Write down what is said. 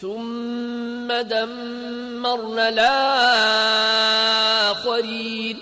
ثم دمرنا الآخرين.